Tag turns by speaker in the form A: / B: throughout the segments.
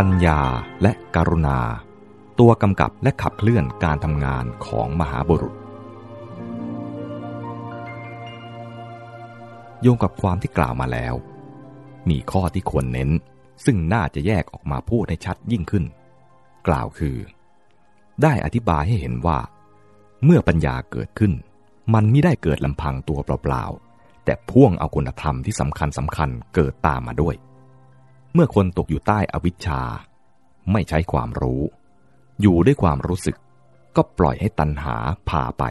A: ปัญญาและกรุณา ตัวกำกับและขับเคลื่อนการทำงานของมหาบุรุษ โยงกับความที่กล่าวมาแล้ว มีข้อที่ควรเน้น ซึ่งน่าจะแยกออกมาพูดให้ชัดยิ่งขึ้น กล่าวคือ ได้อธิบายให้เห็นว่า เมื่อปัญญาเกิดขึ้น มันไม่ได้เกิดลำพังตัวเปล่าๆแต่พ่วงเอาคุณธรรมที่สำคัญสำคัญเกิดตามมาด้วย เมื่อคนตกอยู่ใต้อวิชชา ไม่ใช้ความรู้ อยู่ด้วยความรู้สึก ก็ปล่อยให้ตัณหาพาไป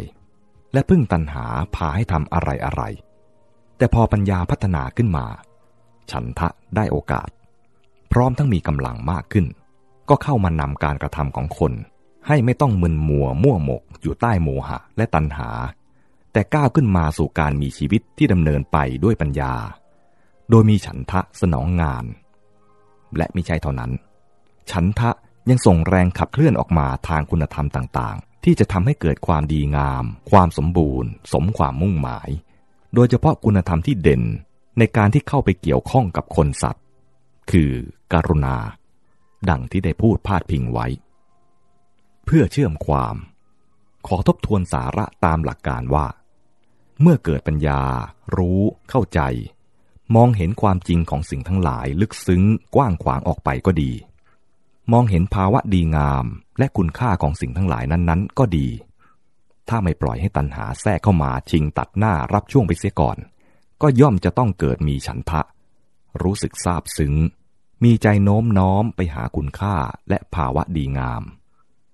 A: และพึ่งตัณหาพาให้ทำอะไรอะไร แต่พอปัญญาพัฒนาขึ้นมา ฉันทะได้โอกาส พร้อมทั้งมีกำลังมากขึ้น ก็เข้ามานำการกระทำของคน ให้ไม่ต้องมึนมัวมั่วหมก อยู่ใต้โมหะและตัณหา แต่ก้าวขึ้นมาสู่การมีชีวิตที่ดำเนินไปด้วยปัญญา โดยมีฉันทะสนองงาน และมิใช่เท่านั้น ฉันทะยังส่งแรงขับเคลื่อนออกมาทางคุณธรรมต่างๆ ที่จะทำให้เกิดความดีงาม ความสมบูรณ์ สมความมุ่งหมาย โดยเฉพาะคุณธรรมที่เด่นในการที่เข้าไปเกี่ยวข้องกับคนสัตว์ คือการุณา ดังที่ได้พูดพาดพิงไว้ เพื่อเชื่อมความ ขอทบทวนสาระตามหลักการว่า เมื่อเกิดปัญญา รู้ เข้าใจ มองเห็นความจริงของสิ่งทั้งหลายลึกซึ้งกว้างขวางออกไปก็ดี มองเห็นภาวะดีงามและคุณค่าของสิ่งทั้งหลายนั้นๆ ก็ดี ถ้าไม่ปล่อยให้ตัณหาแทรกเข้ามาชิงตัดหน้ารับช่วงไปเสียก่อน ก็ย่อมจะต้องเกิดมีฉันทะ รู้สึกซาบซึ้ง มีใจโน้มน้อมไปหาคุณค่าและภาวะดีงาม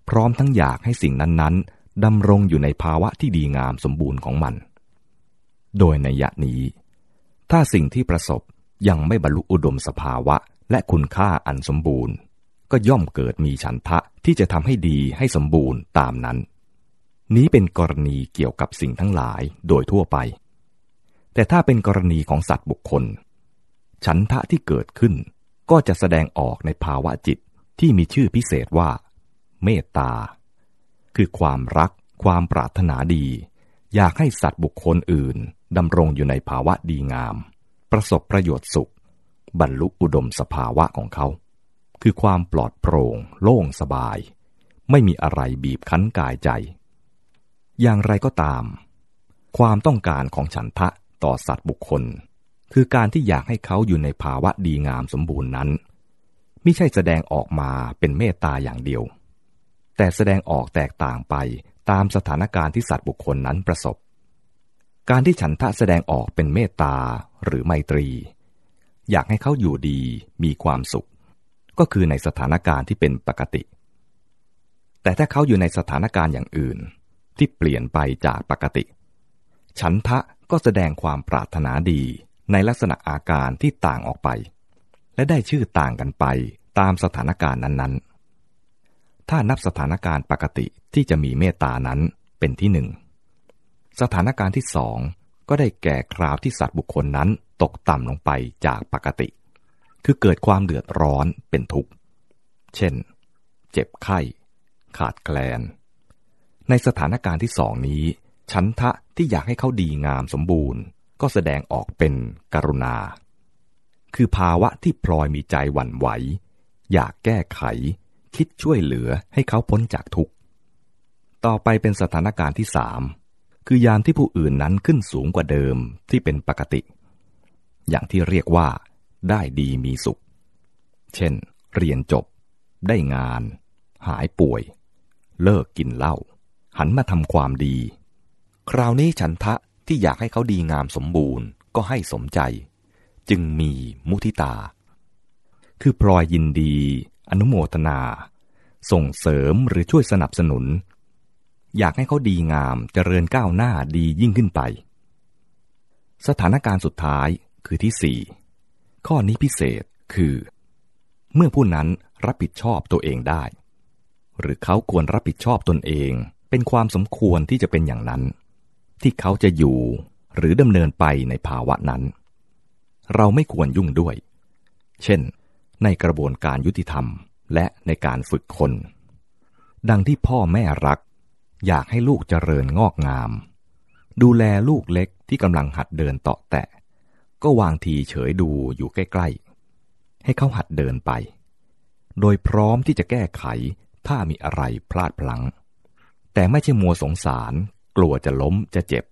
A: พร้อมทั้งอยากให้สิ่งนั้นๆดำรงอยู่ในภาวะที่ดีงามสมบูรณ์ของมัน โดยในยะนี้ ถ้าสิ่งที่ประสบยังไม่บรรลุอุดมสภาวะ และคุณค่าอันสมบูรณ์ ก็ย่อมเกิดมีฉันทะที่จะทำให้ดีให้สมบูรณ์ตามนั้น นี้เป็นกรณีเกี่ยวกับสิ่งทั้งหลายโดยทั่วไป แต่ถ้าเป็นกรณีของสัตว์บุคคล ฉันทะที่เกิดขึ้นก็จะแสดงออกในภาวะจิตที่มีชื่อพิเศษว่า เมตตา คือความรัก ความปรารถนาดี อยากให้สัตว์บุคคลอื่นดำรงอยู่ในภาวะดีงาม ประสบประโยชน์สุข บรรลุอุดมสภาวะของเขา คือความปลอดโปร่ง โล่งสบาย ไม่มีอะไรบีบคั้นกายใจ อย่างไรก็ตาม ความต้องการของฉันทะต่อสัตว์บุคคล คือการที่อยากให้เขาอยู่ในภาวะดีงามสมบูรณ์นั้นไม่ใช่แสดงออกมาเป็นเมตตาอย่างเดียว แต่แสดงออกแตกต่างไป ตามสถานการณ์ที่สัตว์บุคคลนั้นประสบ การที่ฉันทะแสดงออกเป็นเมตตาหรือไมตรี อยากให้เขาอยู่ดีมีความสุข ก็คือในสถานการณ์ที่เป็นปกติ แต่ถ้าเขาอยู่ในสถานการณ์อย่างอื่น ที่เปลี่ยนไปจากปกติ ฉันทะก็แสดงความปรารถนาดีในลักษณะอาการที่ต่างออกไป และได้ชื่อต่างกันไปตามสถานการณ์นั้นๆ ถ้านับสถานการณ์ปกติที่จะมีเมตตานั้นเป็นที่หนึ่ง สถานการณ์ที่สองก็ได้แก่คราวที่สัตว์บุคคลนั้นตกต่ำลงไปจากปกติ คือเกิดความเดือดร้อนเป็นทุกข์ เช่น เจ็บไข้ ขาดแคลน ในสถานการณ์ที่สองนี้ฉันทะที่อยากให้เขาดีงามสมบูรณ์ ก็แสดงออกเป็นกรุณา คือภาวะที่พลอยมีใจหวั่นไหว อยากแก้ไข คิดช่วยเหลือให้เขาพ้นจากทุกข์ ต่อไปเป็นสถานการณ์ที่สามคือยามที่ผู้อื่นนั้นขึ้นสูงกว่าเดิมที่เป็นปกติ อย่างที่เรียกว่า ได้ดีมีสุข เช่น เรียนจบ ได้งาน หายป่วย เลิกกินเหล้าหันมาทำความดี คราวนี้ฉันทะที่อยากให้เขาดีงามสมบูรณ์ก็ให้สมใจ จึงมีมุทิตา คือพลอยยินดี อนุโมทนา ส่งเสริมหรือช่วยสนับสนุน อยากให้เขาดีงามเจริญก้าวหน้าดียิ่งขึ้นไป สถานการณ์สุดท้ายคือที่สี่ข้อนี้พิเศษคือ เมื่อผู้นั้นรับผิดชอบตัวเองได้ หรือเขาควรรับผิดชอบตนเอง เป็นความสมควรที่จะเป็นอย่างนั้น ที่เขาจะอยู่หรือดำเนินไปในภาวะนั้น เราไม่ควรยุ่งด้วย เช่น ในกระบวนการยุติธรรม และในการฝึกคน ดังที่พ่อแม่รัก อยากให้ลูกเจริญงอกงาม ดูแลลูกเล็กที่กำลังหัดเดินเตาะแตะ ก็วางทีเฉยดูอยู่ใกล้ ๆ ให้เขาหัดเดินไป โดยพร้อมที่จะแก้ไขถ้ามีอะไรพลาดพลั้ง แต่ไม่ใช่มัวสงสาร กลัวจะล้มจะเจ็บ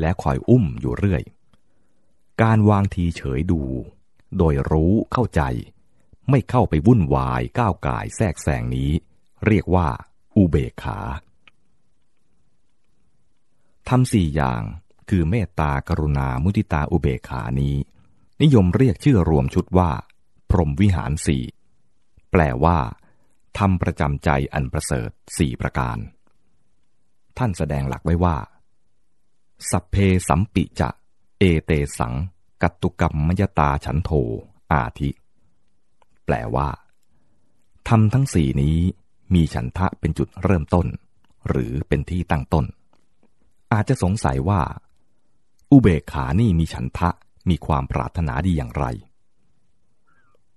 A: และคอยอุ้มอยู่เรื่อย การวางทีเฉยดู โดยรู้เข้าใจ ไม่เข้าไปวุ่นวายก้าวกายแทรกแซงนี้ เรียกว่า อุเบกขาทำสี่อย่างคือเมตตากรุณามุติตาอุเบกขานี้ นิยมเรียกชื่อรวมชุดว่า พรหมวิหารสี่แปลว่าทำประจำใจอันประเสริฐสี่ประการ ท่านแสดงหลักไว้ว่า สัพเพสัมปิจะ เอเตสัง กัตตุกรรมมยตาฉันโท อาทิ แปลว่าทำทั้งสี่นี้มีฉันทะเป็นจุดเริ่มต้น หรือเป็นที่ตั้งต้น อาจจะสงสัยว่า อุเบกขานี่มีฉันทะมีความปรารถนาดีอย่างไร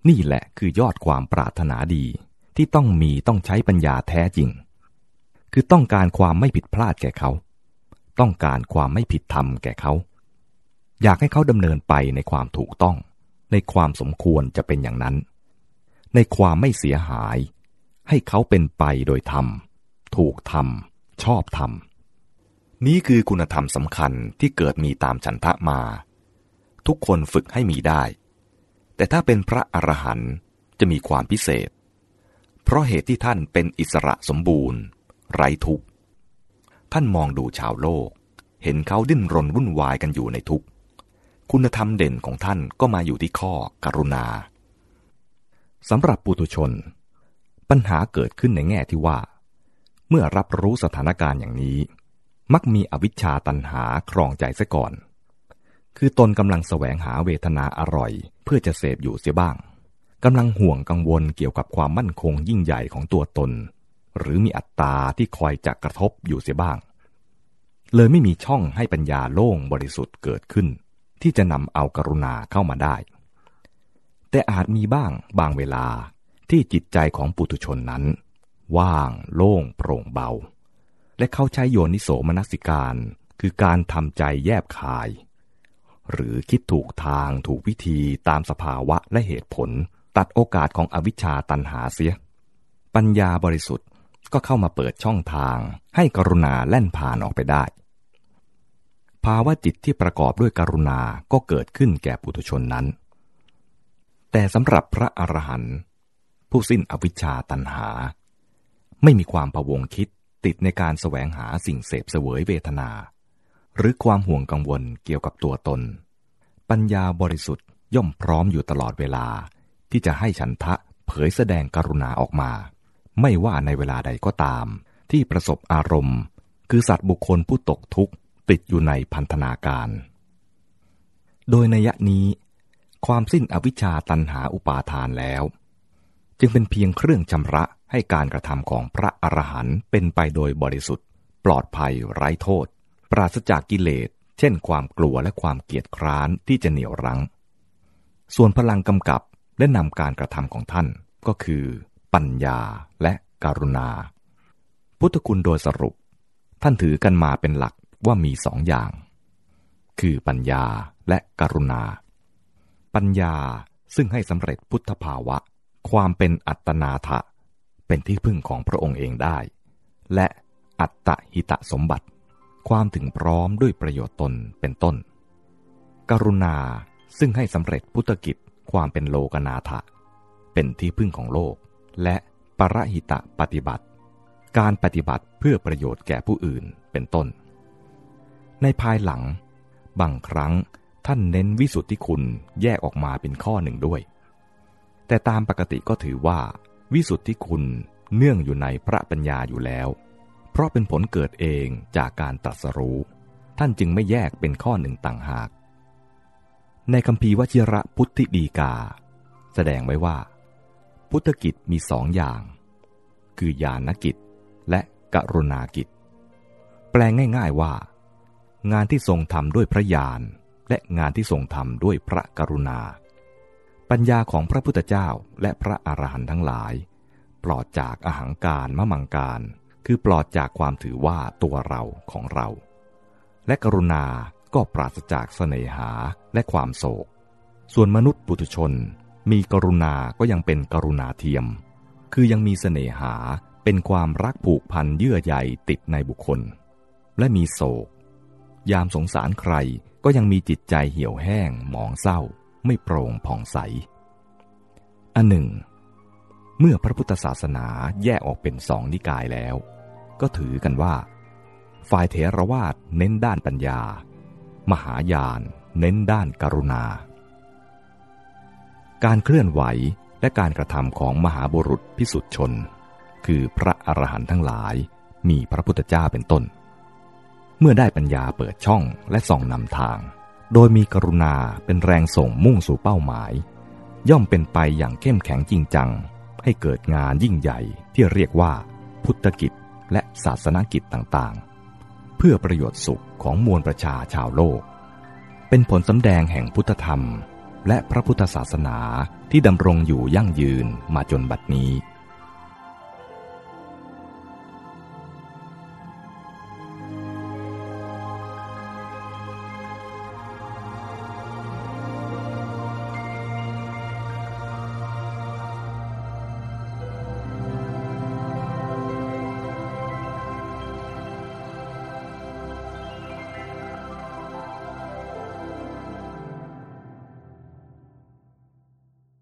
A: นี่แหละคือยอดความปรารถนาดีที่ต้องมีต้องใช้ปัญญาแท้จริง คือต้องการความไม่ผิดพลาดแก่เขา ต้องการความไม่ผิดธรรมแก่เขา อยากให้เขาดำเนินไปในความถูกต้อง ในความสมควรจะเป็นอย่างนั้น ในความไม่เสียหาย ให้เขาเป็นไปโดยธรรม ถูกธรรม ชอบธรรม นี้คือคุณธรรมสำคัญที่เกิดมีตามฉันทะมา ทุกคนฝึกให้มีได้ แต่ถ้าเป็นพระอรหันต์จะมีความพิเศษ เพราะเหตุที่ท่านเป็นอิสระสมบูรณ์ ไร้ทุกข์ ท่านมองดูชาวโลก เห็นเขาดิ้นรนวุ่นวายกันอยู่ในทุกข์คุณธรรมเด่นของท่านก็มาอยู่ที่ข้อกรุณา สำหรับปุถุชน ปัญหาเกิดขึ้นในแง่ที่ว่า เมื่อรับรู้สถานการณ์อย่างนี้ มักมีอวิชชาตันหาครองใจซะก่อน คือตนกำลังแสวงหาเวทนาอร่อย เพื่อจะเสพอยู่เสียบ้างกำลังห่วงกังวลเกี่ยวกับความมั่นคงยิ่งใหญ่ของตัวตน หรือมีอัตตาที่คอยจะกระทบอยู่เสียบ้าง เลยไม่มีช่องให้ปัญญาโล่งบริสุทธิ์เกิดขึ้น ที่จะนำเอากรุณาเข้ามาได้ แต่อาจมีบ้างบางเวลาที่จิตใจของปุถุชนนั้น ว่างโล่งโปร่งเบา และเขาใช้โยนิโสมนสิการคือการทำใจแยบคาย หรือคิดถูกทางถูกวิธีตามสภาวะและเหตุผล ตัดโอกาสของอวิชชาตันหาเสีย ปัญญาบริสุทธิ์ก็เข้ามาเปิดช่องทาง ให้กรุณาแล่นผ่านออกไปได้ ภาวะจิตที่ประกอบด้วยกรุณาก็เกิดขึ้นแก่ปุถุชนนั้น แต่สำหรับพระอรหันต์ผู้สิ้นอวิชชาตันหา ไม่มีความพะวงคิดติดในการแสวงหาสิ่งเสพเสวยเวทนา หรือความห่วงกังวลเกี่ยวกับตัวตน ปัญญาบริสุทธิ์ย่อมพร้อมอยู่ตลอดเวลา ที่จะให้ฉันทะเผยแสดงกรุณาออกมา ไม่ว่าในเวลาใดก็ตาม ที่ประสบอารมณ์ คือสัตว์บุคคลผู้ตกทุกข์ติดอยู่ในพันธนาการ โดยในยนี้ ความสิ้นอวิชชาตันหาอุปาทานแล้ว จึงเป็นเพียงเครื่องชำระให้การกระทำของพระอรหันต์เป็นไปโดยบริสุทธิ์ ปลอดภัยไร้โทษ ปราศจากกิเลส เช่นความกลัวและความเกียจคร้านที่จะเหนี่ยวรั้ง ส่วนพลังกำกับและนำการกระทำของท่านก็คือ ปัญญาและกรุณา พุทธคุณโดยสรุป ท่านถือกันมาเป็นหลักว่ามีสองอย่าง คือปัญญาและกรุณา ปัญญาซึ่งให้สำเร็จพุทธภาวะ ความเป็นอัตนาทะเป็นที่พึ่งของพระองค์เองได้ และอัตตหิตะสมบัติ ความถึงพร้อมด้วยประโยชน์ตนเป็นต้น กรุณาซึ่งให้สำเร็จพุทธกิจความเป็นโลกนาถะ เป็นที่พึ่งของโลก และปรหิตะปฏิบัติ การปฏิบัติเพื่อประโยชน์แก่ผู้อื่นเป็นต้น ในภายหลัง บางครั้ง ท่านเน้นวิสุทธิคุณแยกออกมาเป็นข้อหนึ่งด้วย แต่ตามปกติก็ถือว่า วิสุทธิคุณเนื่องอยู่ในพระปัญญาอยู่แล้ว เพราะเป็นผลเกิดเองจากการตรัสรู้ ท่านจึงไม่แยกเป็นข้อหนึ่งต่างหาก ในคำพีวชิระพุทธิดีกา แสดงไว้ว่า พุทธกิจมีสองอย่าง คือญาณกิจและกรุณากิจ แปลงง่าย ๆว่า งานที่ทรงทำด้วยพระญาณ และงานที่ทรงทำด้วยพระกรุณา ปัญญาของพระพุทธเจ้าและพระอรหันต์ทั้งหลาย ปลอดจากอาหังการมะมังการ คือปลอดจากความถือว่าตัวเราของเรา และกรุณาก็ปราศจากเสน่หาและความโศก ส่วนมนุษย์ปุถุชน มีกรุณาก็ยังเป็นกรุณาเทียม คือยังมีเสน่หาเป็นความรักผูกพันเยื่อใยติดในบุคคล และมีโศก ยามสงสารใครก็ยังมีจิตใจเหี่ยวแห้ง หมองเศร้า ไม่โปร่งผ่องใส อันหนึ่ง เมื่อพระพุทธศาสนาแยกออกเป็นสองนิกายแล้ว ก็ถือกันว่า ฝ่ายเถรวาทเน้นด้านปัญญา มหายานเน้นด้านกรุณา การเคลื่อนไหวและการกระทำของมหาบุรุษพิสุทธิชน คือพระอรหันต์ทั้งหลายมีพระพุทธเจ้าเป็นต้น เมื่อได้ปัญญาเปิดช่องและส่องนำทาง โดยมีกรุณาเป็นแรงส่งมุ่งสู่เป้าหมาย ย่อมเป็นไปอย่างเข้มแข็งจริงจัง ให้เกิดงานยิ่งใหญ่ที่เรียกว่า พุทธกิจและศาสนกิจต่างๆ เพื่อประโยชน์สุขของมวลประชาชาวโลก เป็นผลสำแดงแห่งพุทธธรรม และพระพุทธศาสนาที่ดำรงอยู่ยั่งยืนมาจนบัดนี้